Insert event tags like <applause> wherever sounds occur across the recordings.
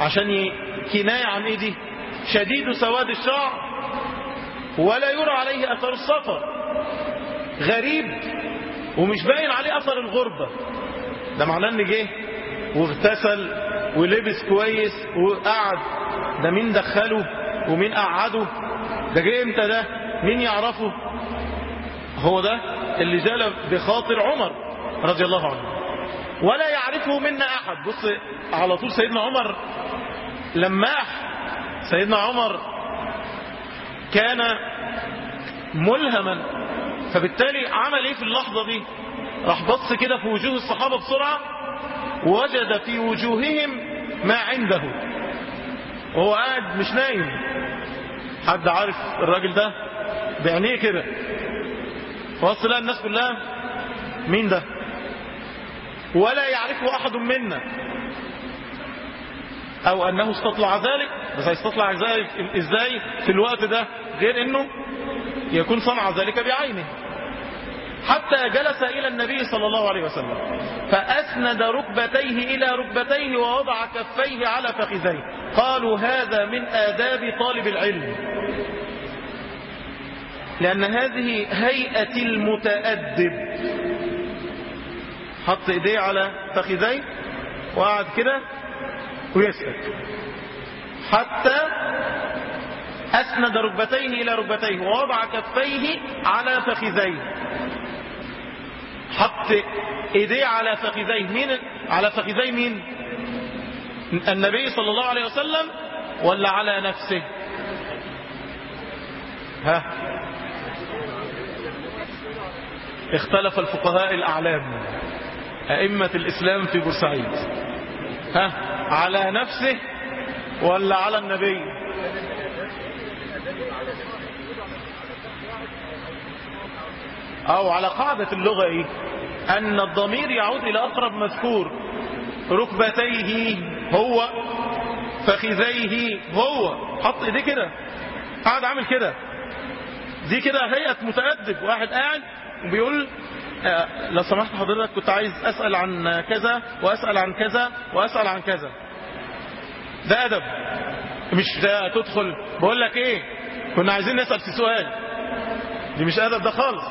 عشان كناية عن إيه دي؟ شديد سواد الشعر. ولا يرى عليه أثر السفر. غريب ومش باين عليه أثر الغربة. ده معناه إن جه واغتسل ولبس كويس وقعد. ده مين دخله ومين قعده؟ ده جه إمتى ده؟ مين يعرفه؟ هو ده اللي جال بخاطر عمر رضي الله عنه. ولا يعرفه منا أحد. بص على طول سيدنا عمر لماح. سيدنا عمر كان ملهما فبالتالي عمل إيه في اللحظة دي؟ راح بص كده في وجوه الصحابة بسرعة وجد في وجوههم ما عنده. وهو قاعد مش نايم. حد عارف الراجل ده؟ بعينيه كده. فبص لقى الناس كلها؟ مين ده؟ ولا يعرفه أحد منا. أو أنه استطلع ذلك. بس هيستطلع ذلك إزاي في الوقت ده؟ غير إنه يكون صنع ذلك بعينه. حتى جلس إلى النبي صلى الله عليه وسلم فأسند ركبتيه إلى ركبتيه ووضع كفيه على فخذيه. قالوا هذا من آداب طالب العلم. لأن هذه هيئة المتأدب. حط إيديه على فخذيه وقعد كده ويسكت. حتى أسند ركبتيه إلى ركبتيه ووضع كفيه على فخذيه. حط إيديه على فخذيه. مين؟ على فخذي مين؟ النبي صلى الله عليه وسلم ولا على نفسه؟ ها؟ اختلف الفقهاء الأعلام. أئمة الإسلام في بورسعيد. ها؟ على نفسه ولا على النبي؟ أو على قاعدة اللغة إيه؟ أن الضمير يعود إلى أقرب مذكور. ركبتيه هو فخذيه هو. حط ايديه كده. قاعد عامل كده. دي كده هيئة متأدب. واحد قاعد وبيقول لو سمحت حضرتك كنت عايز أسأل عن كذا وأسأل عن كذا وأسأل عن كذا. ده أدب. مش ده تدخل. بقول لك إيه؟ كنا عايزين نسأل في سؤال. دي مش أدب ده خالص.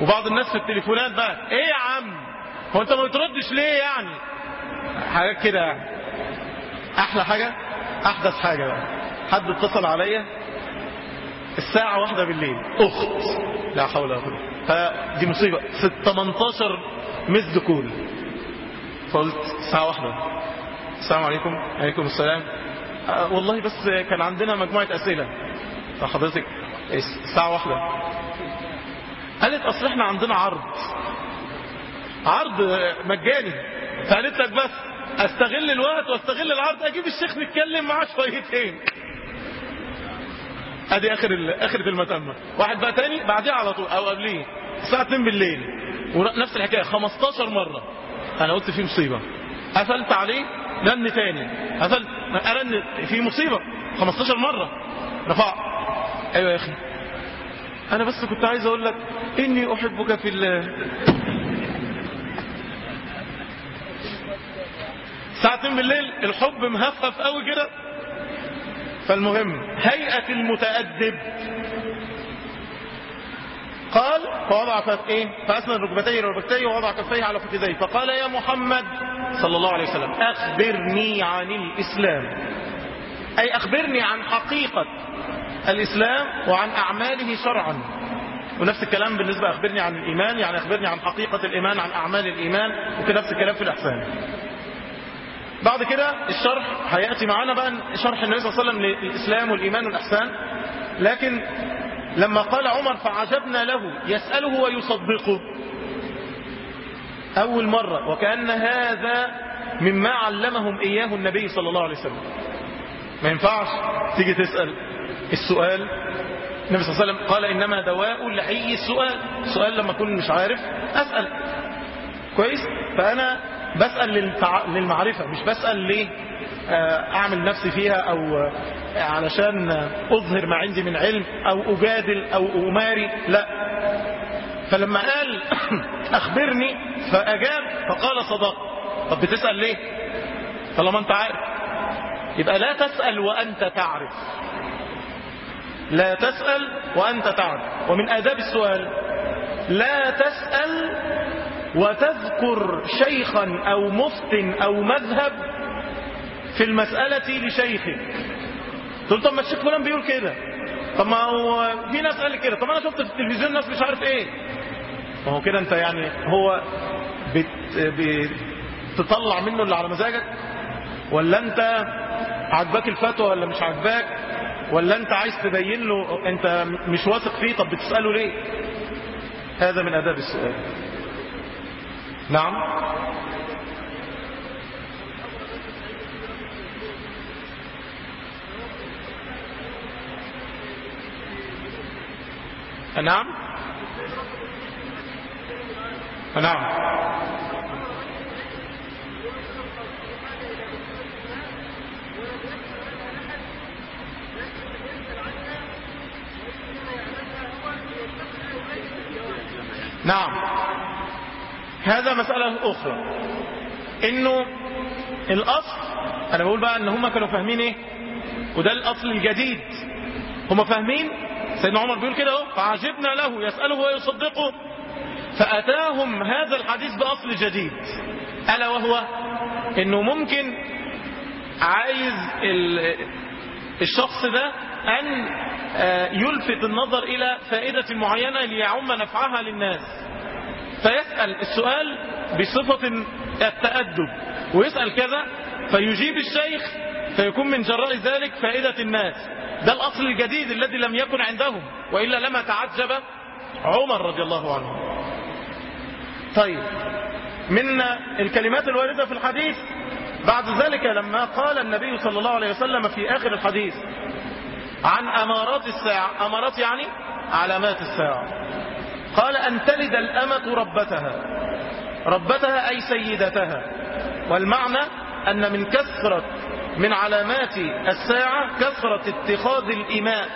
وبعض الناس في التليفونات بقى إيه يا عم؟ هو أنت ما بتردش ليه يعني؟ حاجات كده. يعني أحلى حاجة أحدث حاجة بقى. حد اتصل عليا الساعة واحدة بالليل. أخت. لا حول ولا قوة فدي مصيبة. في 18 مس كول. فقلت الساعة واحدة. السلام عليكم. عليكم السلام. أه والله بس كان عندنا مجموعة أسئلة. فحضرتك الساعة واحدة. قالت أصل إحنا عندنا عرض. عرض مجاني. فقالت لك بس أستغل الوقت وأستغل العرض. أجيب الشيخ نتكلم معاه شويتين أدي آخر آخرة المتمة واحد بقى تاني بعديه على طول أو قبليه. الساعة 2 بالليل. ونفس الحكاية 15 مرة. أنا قلت في مصيبة. قفلت عليه رن تاني. قفلت أرن في مصيبة. 15 مرة. رفع أيوه يا أخي. أنا بس كنت عايز أقول لك إني أحبك في الله. ساعتين بالليل الحب مهفف قوي كده. فالمهم هيئة المتأدب. قال فوضع إيه؟ فأسند ركبتيه ركبتيه ووضع كفيه على فخذيه فقال يا محمد صلى الله عليه وسلم أخبرني عن الإسلام. أي أخبرني عن حقيقة الإسلام وعن أعماله شرعا. ونفس الكلام بالنسبة أخبرني عن الإيمان يعني أخبرني عن حقيقة الإيمان عن أعمال الإيمان وكنفس الكلام في الأحسان. بعد كده الشرح هيأتي معانا بقى شرح النبي صلى الله عليه وسلم للإسلام والإيمان والإحسان. لكن لما قال عمر فعجبنا له يسأله ويصدقه. أول مرة وكأن هذا مما علمهم إياه النبي صلى الله عليه وسلم. ما ينفعش تيجي تسأل السؤال. النبي صلى الله عليه وسلم قال إنما دواء لأي السؤال. السؤال لما أكون مش عارف أسأل. كويس؟ فأنا بسأل للتع... للمعرفة مش بسأل ليه أعمل نفسي فيها أو علشان أظهر ما عندي من علم أو أجادل أو أماري لا. فلما قال <coughs> أخبرني فأجاب فقال صدق. طب بتسأل ليه؟ طالما أنت عارف. يبقى لا تسأل وأنت تعرف. لا تسأل وأنت تعرف. ومن آداب السؤال لا تسأل وتذكر شيخا أو مفت أو مذهب في المسألة لشيخك تقول طب ما الشيخ فلان بيقول كده. طب ما هو في ناس قال كده. طب أنا شفت في التلفزيون ناس مش عارف إيه. ما هو كده أنت يعني هو بت بتطلع منه اللي على مزاجك؟ ولا أنت عجباك الفتوى ولا مش عجباك ولا أنت عايز تبين له أنت مش واثق فيه؟ طب بتسأله ليه؟ هذا من آداب السؤال. نعم. نعم. نعم. نعم. هذا مسألة أخرى. إنه الأصل أنا بقول بقى إن هم كانوا فاهمين إيه؟ وده الأصل الجديد. هم فاهمين؟ سيدنا عمر بيقول كده أهو فعجبنا له يسأله ويصدقه. فأتاهم هذا الحديث بأصل جديد. ألا وهو إنه ممكن عايز الشخص ده أن يلفت النظر إلى فائدة معينة ليعم نفعها للناس. فيسأل السؤال بصفة التأدب. ويسأل كذا فيجيب الشيخ فيكون من جراء ذلك فائدة الناس. ده الأصل الجديد الذي لم يكن عندهم وإلا لما تعجب عمر رضي الله عنه. طيب من الكلمات الواردة في الحديث بعد ذلك لما قال النبي صلى الله عليه وسلم في آخر الحديث عن أمارات الساعة أمارات يعني؟ علامات الساعة. قال أن تلد الأمة ربتها. ربتها أي سيدتها. والمعنى أن من كثرة من علامات الساعة كثرة اتخاذ الإماء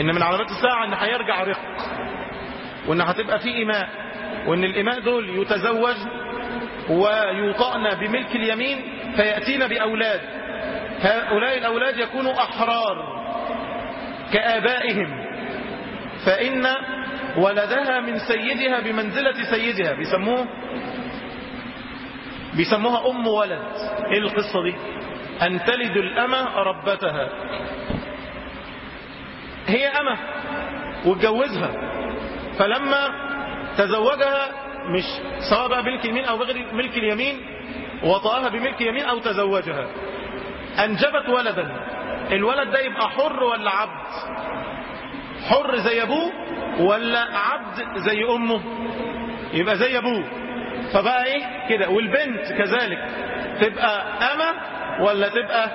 إن من علامات الساعة أن هيرجع رق وأن هتبقى في إماء وأن الإماء دول يتزوج ويوطأن بملك اليمين فيأتين بأولاد. هؤلاء الأولاد يكونوا أحرار كآبائهم. فإن ولدها من سيدها بمنزلة سيدها. بيسموه بيسموها أم ولد. إيه القصة دي؟ أن تلد الأمة ربتها. هي أمة واتجوزها. فلما تزوجها مش سواء بقى ملك اليمين أو بغير ملك اليمين وطأها بملك يمين أو تزوجها. أنجبت ولدا. الولد ده يبقى حر ولا عبد؟ حر زي أبوه ولا عبد زي أمه؟ يبقى زي أبوه. فبقى إيه؟ كده. والبنت كذلك. تبقى أمة ولا تبقى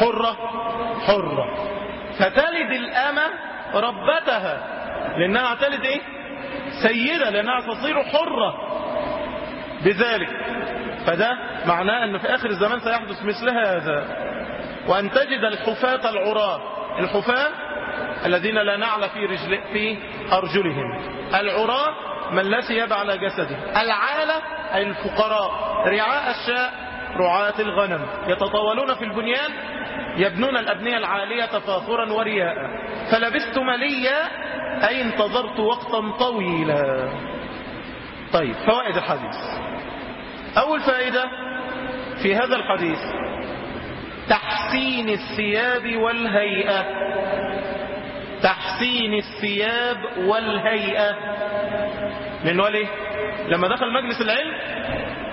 حرة؟ حرة. فتلد الأمة ربتها. لأنها تلد إيه؟ سيدة. لأنها تصير حرة. بذلك. فده معناه أنه في آخر الزمان سيحدث مثل هذا. وأن تجد الحفاة العراة. الحفاة الذين لا نعل في, رجل في أرجلهم. العراة من لا ثياب على جسده. العالة أي الفقراء. رعاء الشاء رعاة الغنم. يتطاولون في البنيان يبنون الأبنية العالية تفاخرا ورياء. فلبثت مليا أي انتظرت وقتا طويلا. طيب فوائد الحديث. أول فائدة في هذا الحديث تحسين الثياب والهيئة. تحسين الثياب والهيئة. من ولي لما دخل مجلس العلم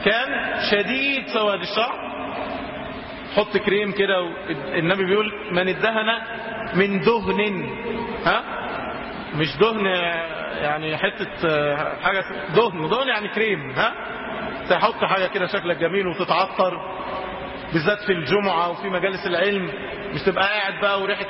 كان شديد سواد الشعر حط كريم كده النبي بيقول من ادهن من دهن. ها؟ مش دهن يعني حتة حاجة دهن دهن يعني كريم. ها؟ تحط حاجة كده شكلك جميل وتتعطر بالذات في الجمعة وفي مجالس العلم مش تبقى قاعد بقى وريحة